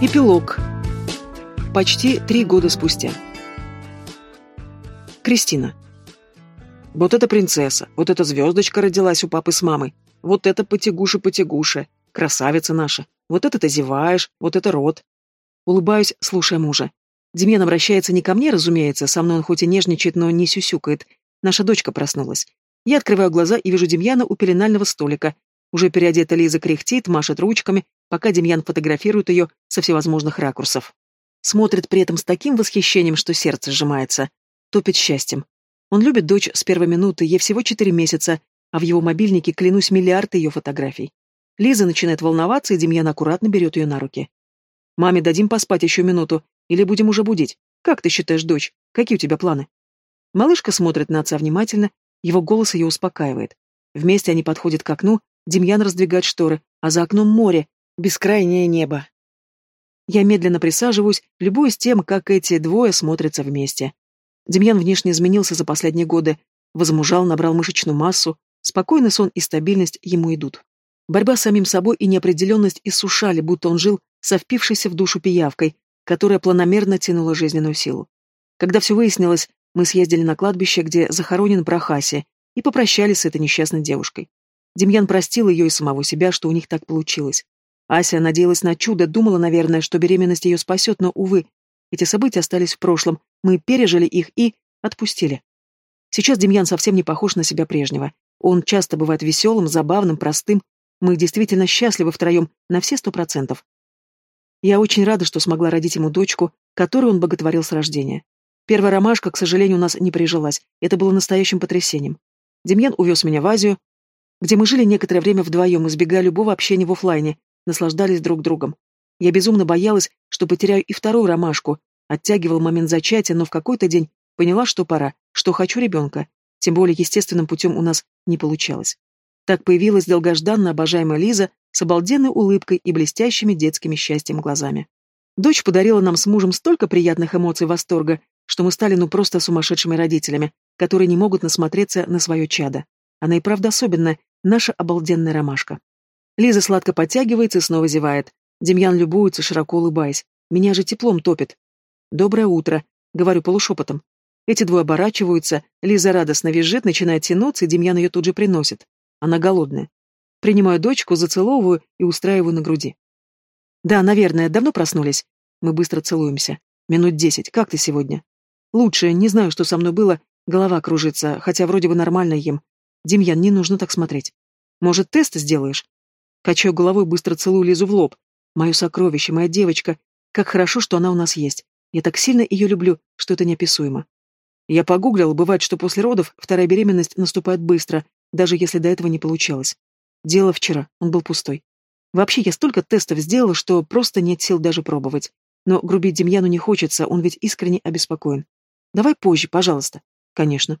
Эпилог. Почти три года спустя. Кристина. Вот эта принцесса, вот эта звездочка родилась у папы с мамой, вот это потягуша-потягуша, красавица наша, вот это ты зеваешь, вот это рот. Улыбаюсь, слушая мужа. Демьян обращается не ко мне, разумеется, со мной он хоть и нежничает, но не сюсюкает. Наша дочка проснулась. Я открываю глаза и вижу Демьяна у пеленального столика. Уже переодета Лиза кряхтит, машет ручками, пока Демьян фотографирует ее со всевозможных ракурсов. Смотрит при этом с таким восхищением, что сердце сжимается. Топит счастьем. Он любит дочь с первой минуты, ей всего четыре месяца, а в его мобильнике, клянусь, миллиард ее фотографий. Лиза начинает волноваться, и Демьян аккуратно берет ее на руки. «Маме дадим поспать еще минуту, или будем уже будить? Как ты считаешь, дочь? Какие у тебя планы?» Малышка смотрит на отца внимательно, его голос ее успокаивает. Вместе они подходят к окну, Демьян раздвигает шторы, а за окном море, бескрайнее небо. Я медленно присаживаюсь, любуюсь тем, как эти двое смотрятся вместе. Демьян внешне изменился за последние годы, возмужал, набрал мышечную массу, спокойный сон и стабильность ему идут. Борьба с самим собой и неопределенность иссушали, будто он жил со впившейся в душу пиявкой, которая планомерно тянула жизненную силу. Когда все выяснилось, мы съездили на кладбище, где захоронен Прохаси, и попрощались с этой несчастной девушкой. Демьян простил ее и самого себя, что у них так получилось. Ася надеялась на чудо, думала, наверное, что беременность ее спасет, но, увы, эти события остались в прошлом, мы пережили их и отпустили. Сейчас Демьян совсем не похож на себя прежнего. Он часто бывает веселым, забавным, простым. Мы действительно счастливы втроем на все сто процентов. Я очень рада, что смогла родить ему дочку, которую он боготворил с рождения. Первая ромашка, к сожалению, у нас не прижилась. Это было настоящим потрясением. Демьян увез меня в Азию, где мы жили некоторое время вдвоем, избегая любого общения в офлайне, наслаждались друг другом. Я безумно боялась, что потеряю и вторую ромашку, оттягивал момент зачатия, но в какой-то день поняла, что пора, что хочу ребенка, тем более естественным путем у нас не получалось. Так появилась долгожданно обожаемая Лиза с обалденной улыбкой и блестящими детскими счастьем глазами. Дочь подарила нам с мужем столько приятных эмоций восторга, что мы стали ну просто сумасшедшими родителями, которые не могут насмотреться на свое чадо. Она и правда особенная, наша обалденная ромашка. Лиза сладко подтягивается и снова зевает. Демьян любуется, широко улыбаясь. Меня же теплом топит. «Доброе утро», — говорю полушепотом. Эти двое оборачиваются, Лиза радостно визжит, начинает тянуться, и Демьян ее тут же приносит. Она голодная. Принимаю дочку, зацеловываю и устраиваю на груди. «Да, наверное, давно проснулись?» Мы быстро целуемся. «Минут десять. Как ты сегодня?» «Лучше. Не знаю, что со мной было. Голова кружится, хотя вроде бы нормально ем. Демьян, не нужно так смотреть. Может, тест сделаешь?» Качаю головой, быстро целую Лизу в лоб. Мое сокровище, моя девочка. Как хорошо, что она у нас есть. Я так сильно ее люблю, что это неописуемо. Я погуглил, бывает, что после родов вторая беременность наступает быстро, даже если до этого не получалось. Дело вчера, он был пустой. Вообще, я столько тестов сделала, что просто нет сил даже пробовать. Но грубить Демьяну не хочется, он ведь искренне обеспокоен. Давай позже, пожалуйста. Конечно.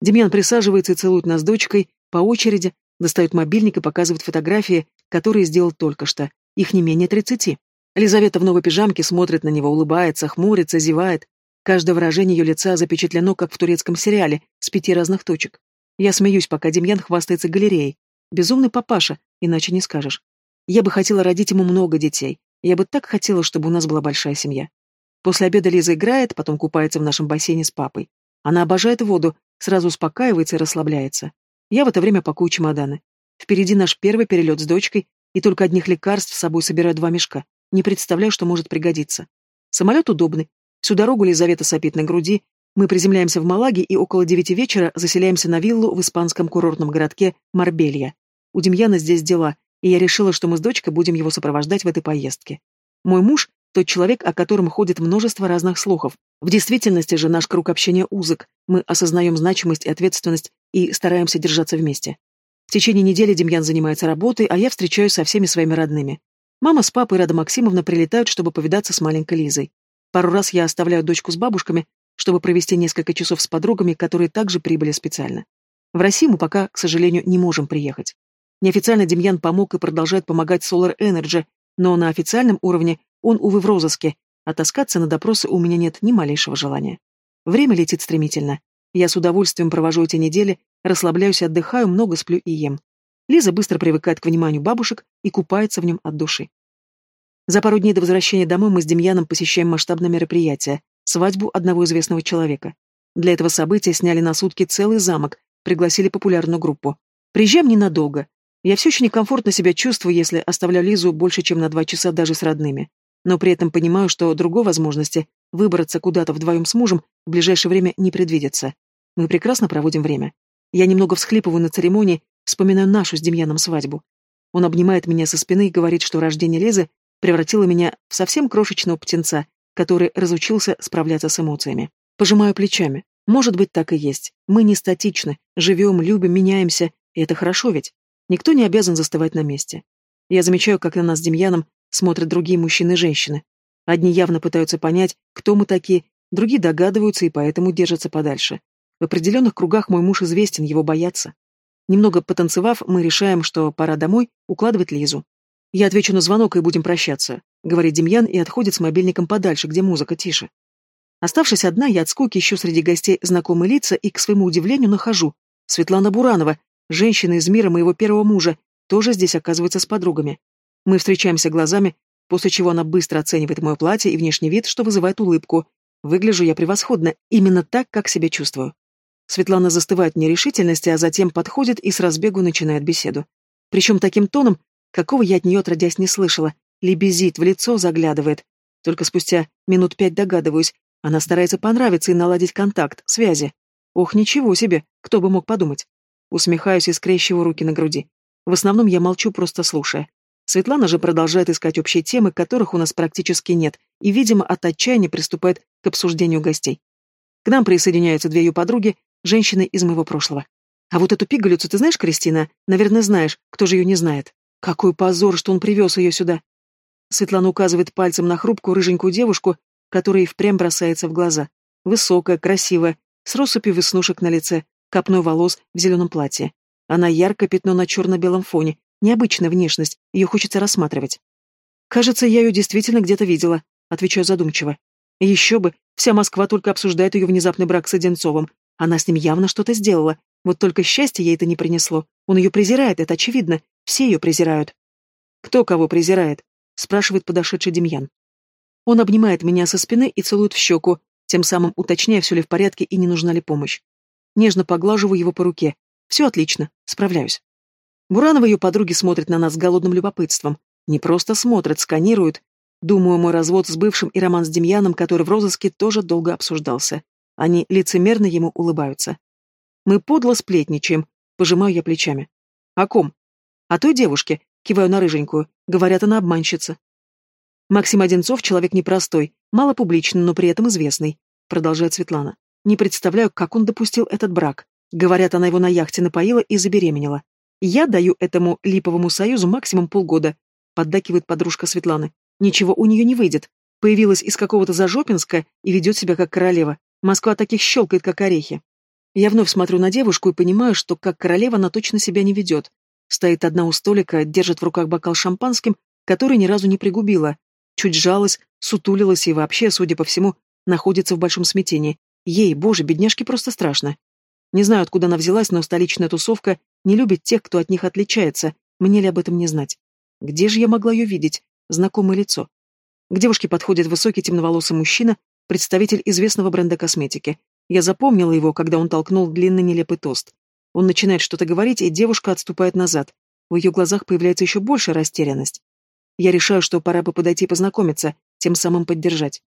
Демьян присаживается и целует нас с дочкой по очереди, Достает мобильник и показывает фотографии, которые сделал только что. Их не менее тридцати. Елизавета в новой пижамке смотрит на него, улыбается, хмурится, зевает. Каждое выражение ее лица запечатлено, как в турецком сериале, с пяти разных точек. Я смеюсь, пока Демьян хвастается галереей. Безумный папаша, иначе не скажешь. Я бы хотела родить ему много детей. Я бы так хотела, чтобы у нас была большая семья. После обеда Лиза играет, потом купается в нашем бассейне с папой. Она обожает воду, сразу успокаивается и расслабляется. Я в это время пакую чемоданы. Впереди наш первый перелет с дочкой, и только одних лекарств с собой собираю два мешка. Не представляю, что может пригодиться. Самолет удобный. Всю дорогу Лизавета сопит на груди. Мы приземляемся в Малаге и около девяти вечера заселяемся на виллу в испанском курортном городке Марбелья. У Демьяна здесь дела, и я решила, что мы с дочкой будем его сопровождать в этой поездке. Мой муж — тот человек, о котором ходит множество разных слухов. В действительности же наш круг общения узок. Мы осознаем значимость и ответственность и стараемся держаться вместе. В течение недели Демьян занимается работой, а я встречаюсь со всеми своими родными. Мама с папой Рада Максимовна прилетают, чтобы повидаться с маленькой Лизой. Пару раз я оставляю дочку с бабушками, чтобы провести несколько часов с подругами, которые также прибыли специально. В Россию мы пока, к сожалению, не можем приехать. Неофициально Демьян помог и продолжает помогать Solar Energy, но на официальном уровне он, увы, в розыске, а таскаться на допросы у меня нет ни малейшего желания. Время летит стремительно. Я с удовольствием провожу эти недели, расслабляюсь, отдыхаю, много сплю и ем. Лиза быстро привыкает к вниманию бабушек и купается в нем от души. За пару дней до возвращения домой мы с Демьяном посещаем масштабное мероприятие – свадьбу одного известного человека. Для этого события сняли на сутки целый замок, пригласили популярную группу. Приезжаем ненадолго. Я все еще некомфортно себя чувствую, если оставляю Лизу больше, чем на два часа даже с родными. Но при этом понимаю, что другой возможности выбраться куда-то вдвоем с мужем в ближайшее время не предвидится. Мы прекрасно проводим время. Я немного всхлипываю на церемонии, вспоминаю нашу с Демьяном свадьбу. Он обнимает меня со спины и говорит, что рождение Лизы превратило меня в совсем крошечного птенца, который разучился справляться с эмоциями. Пожимаю плечами. Может быть, так и есть. Мы не статичны, живем, любим, меняемся, и это хорошо ведь. Никто не обязан застывать на месте. Я замечаю, как на нас с Демьяном смотрят другие мужчины и женщины. Одни явно пытаются понять, кто мы такие, другие догадываются и поэтому держатся подальше. В определенных кругах мой муж известен, его боятся. Немного потанцевав, мы решаем, что пора домой укладывать Лизу. «Я отвечу на звонок и будем прощаться», — говорит Демьян и отходит с мобильником подальше, где музыка тише. Оставшись одна, я от скуки ищу среди гостей знакомые лица и, к своему удивлению, нахожу. Светлана Буранова, женщина из мира моего первого мужа, тоже здесь оказывается с подругами. Мы встречаемся глазами, после чего она быстро оценивает мое платье и внешний вид, что вызывает улыбку. Выгляжу я превосходно, именно так, как себя чувствую. Светлана застывает в нерешительности, а затем подходит и с разбегу начинает беседу. Причем таким тоном, какого я от нее отродясь не слышала, лебезит, в лицо заглядывает. Только спустя минут пять догадываюсь, она старается понравиться и наладить контакт, связи. Ох, ничего себе, кто бы мог подумать. Усмехаюсь и скрещиваю руки на груди. В основном я молчу, просто слушая. Светлана же продолжает искать общие темы, которых у нас практически нет, и, видимо, от отчаяния приступает к обсуждению гостей. К нам присоединяются две ее подруги, женщины из моего прошлого. А вот эту пигалицу ты знаешь, Кристина? Наверное, знаешь, кто же ее не знает. Какой позор, что он привез ее сюда. Светлана указывает пальцем на хрупкую рыженькую девушку, которая и впрямь бросается в глаза. Высокая, красивая, с россыпью веснушек на лице, копной волос в зеленом платье. Она яркое пятно на черно-белом фоне, Необычная внешность, ее хочется рассматривать. Кажется, я ее действительно где-то видела, отвечаю задумчиво. Еще бы, вся Москва только обсуждает ее внезапный брак с Одинцовым. Она с ним явно что-то сделала. Вот только счастье ей это не принесло. Он ее презирает, это очевидно. Все ее презирают. Кто кого презирает? спрашивает подошедший Демьян. Он обнимает меня со спины и целует в щеку, тем самым уточняя, все ли в порядке и не нужна ли помощь. Нежно поглаживаю его по руке. Все отлично, справляюсь. Буранова и ее подруги смотрят на нас с голодным любопытством. Не просто смотрят, сканируют. Думаю, мой развод с бывшим и роман с Демьяном, который в розыске тоже долго обсуждался. Они лицемерно ему улыбаются. Мы подло сплетничаем, пожимаю я плечами. О ком? О той девушке, киваю на рыженькую. Говорят, она обманщица. Максим Одинцов человек непростой, малопубличный, но при этом известный, продолжает Светлана. Не представляю, как он допустил этот брак. Говорят, она его на яхте напоила и забеременела. Я даю этому липовому союзу максимум полгода, поддакивает подружка Светланы. Ничего у нее не выйдет. Появилась из какого-то Зажопинска и ведет себя как королева. Москва таких щелкает, как орехи. Я вновь смотрю на девушку и понимаю, что как королева она точно себя не ведет. Стоит одна у столика, держит в руках бокал шампанским, который ни разу не пригубила. Чуть жалась, сутулилась и вообще, судя по всему, находится в большом смятении. Ей, боже, бедняжке просто страшно. Не знаю, откуда она взялась, но столичная тусовка не любит тех, кто от них отличается. Мне ли об этом не знать? Где же я могла ее видеть? Знакомое лицо. К девушке подходит высокий темноволосый мужчина, представитель известного бренда косметики. Я запомнила его, когда он толкнул длинный нелепый тост. Он начинает что-то говорить, и девушка отступает назад. В ее глазах появляется еще большая растерянность. Я решаю, что пора бы подойти познакомиться, тем самым поддержать.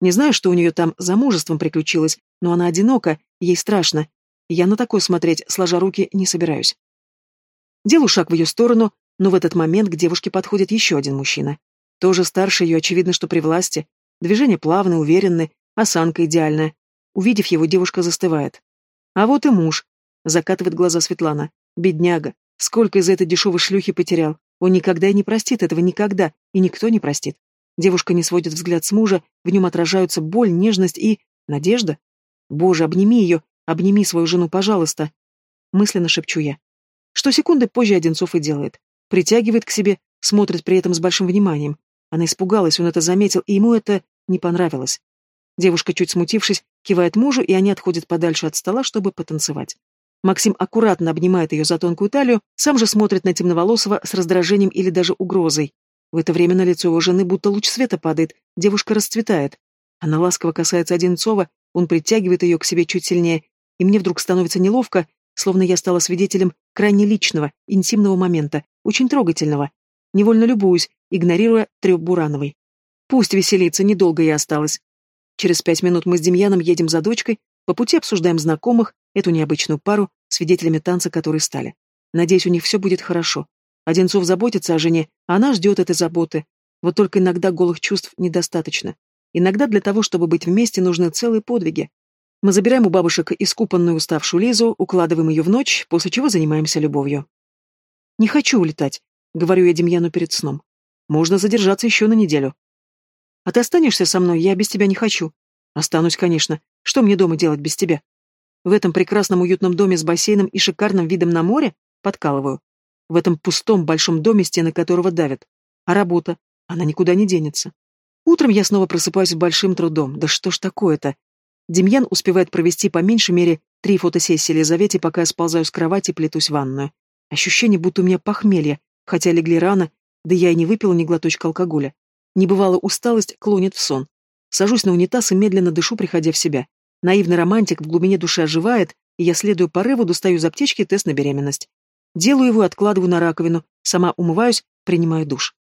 Не знаю, что у нее там за мужеством приключилось, но она одинока, ей страшно, я на такое смотреть, сложа руки, не собираюсь. Делаю шаг в ее сторону, но в этот момент к девушке подходит еще один мужчина. Тоже старше ее, очевидно, что при власти. Движения плавные, уверенные, осанка идеальная. Увидев его, девушка застывает. А вот и муж. Закатывает глаза Светлана. Бедняга. Сколько из этой дешевой шлюхи потерял. Он никогда и не простит этого, никогда. И никто не простит. Девушка не сводит взгляд с мужа, в нем отражаются боль, нежность и... надежда. Боже, обними ее, Обними свою жену, пожалуйста. Мысленно шепчу я. Что секунды позже Одинцов и делает. Притягивает к себе, смотрит при этом с большим вниманием. Она испугалась, он это заметил, и ему это не понравилось. Девушка, чуть смутившись, кивает мужу, и они отходят подальше от стола, чтобы потанцевать. Максим аккуратно обнимает ее за тонкую талию, сам же смотрит на темноволосого с раздражением или даже угрозой. В это время на лицо его жены будто луч света падает, девушка расцветает. Она ласково касается Одинцова, он притягивает ее к себе чуть сильнее, и мне вдруг становится неловко, словно я стала свидетелем крайне личного, интимного момента, очень трогательного. Невольно любуюсь, игнорируя треп Бурановой. Пусть веселится, недолго я осталась. Через пять минут мы с Демьяном едем за дочкой, по пути обсуждаем знакомых, эту необычную пару, свидетелями танца, которые стали. Надеюсь, у них все будет хорошо. Одинцов заботится о жене, а она ждет этой заботы. Вот только иногда голых чувств недостаточно. Иногда для того, чтобы быть вместе, нужны целые подвиги. Мы забираем у бабушек искупанную уставшую Лизу, укладываем ее в ночь, после чего занимаемся любовью. «Не хочу улетать», — говорю я Демьяну перед сном. «Можно задержаться еще на неделю». «А ты останешься со мной? Я без тебя не хочу». «Останусь, конечно. Что мне дома делать без тебя?» В этом прекрасном уютном доме с бассейном и шикарным видом на море подкалываю. В этом пустом большом доме, стены которого давят. А работа? Она никуда не денется. Утром я снова просыпаюсь большим трудом. Да что ж такое-то? Демьян успевает провести по меньшей мере три фотосессии Елизавете, пока я сползаю с кровати и плетусь в ванную. Ощущение, будто у меня похмелье, хотя легли рано, да я и не выпила ни глоточка алкоголя. Небывалая усталость клонит в сон. Сажусь на унитаз и медленно дышу, приходя в себя. Наивный романтик в глубине души оживает, и я, следую порыву, достаю из аптечки тест на беременность. Делаю его откладываю на раковину, сама умываюсь, принимаю душ.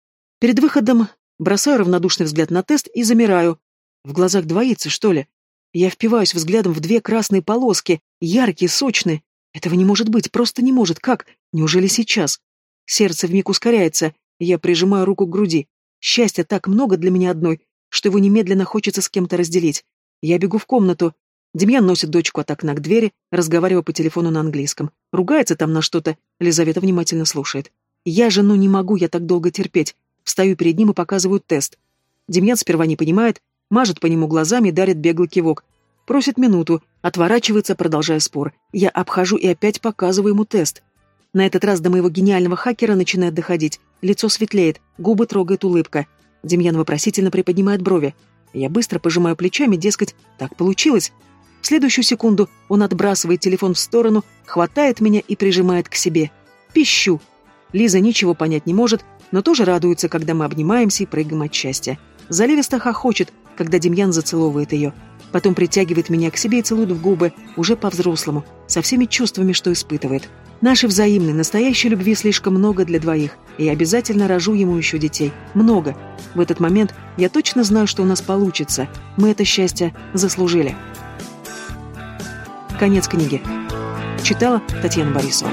Перед выходом бросаю равнодушный взгляд на тест и замираю. В глазах двоится, что ли? Я впиваюсь взглядом в две красные полоски, яркие, сочные. Этого не может быть, просто не может. Как? Неужели сейчас? Сердце вмиг ускоряется, я прижимаю руку к груди. Счастья так много для меня одной, что его немедленно хочется с кем-то разделить. Я бегу в комнату, Демьян носит дочку от окна к двери, разговаривая по телефону на английском. Ругается там на что-то, Лизавета внимательно слушает. Я жену не могу, я так долго терпеть. Встаю перед ним и показываю тест. Демьян сперва не понимает, мажет по нему глазами и дарит беглый кивок. Просит минуту, отворачивается, продолжая спор. Я обхожу и опять показываю ему тест. На этот раз до моего гениального хакера начинает доходить. Лицо светлеет, губы трогает улыбка. Демьян вопросительно приподнимает брови. Я быстро пожимаю плечами, дескать, так получилось. В следующую секунду он отбрасывает телефон в сторону, хватает меня и прижимает к себе. Пищу. Лиза ничего понять не может, но тоже радуется, когда мы обнимаемся и прыгаем от счастья. Заливисто хохочет, когда Демьян зацеловывает ее. Потом притягивает меня к себе и целует в губы, уже по-взрослому, со всеми чувствами, что испытывает. Нашей взаимной, настоящей любви слишком много для двоих, и я обязательно рожу ему еще детей. Много. В этот момент я точно знаю, что у нас получится. Мы это счастье заслужили. Конец книги. Читала Татьяна Борисова.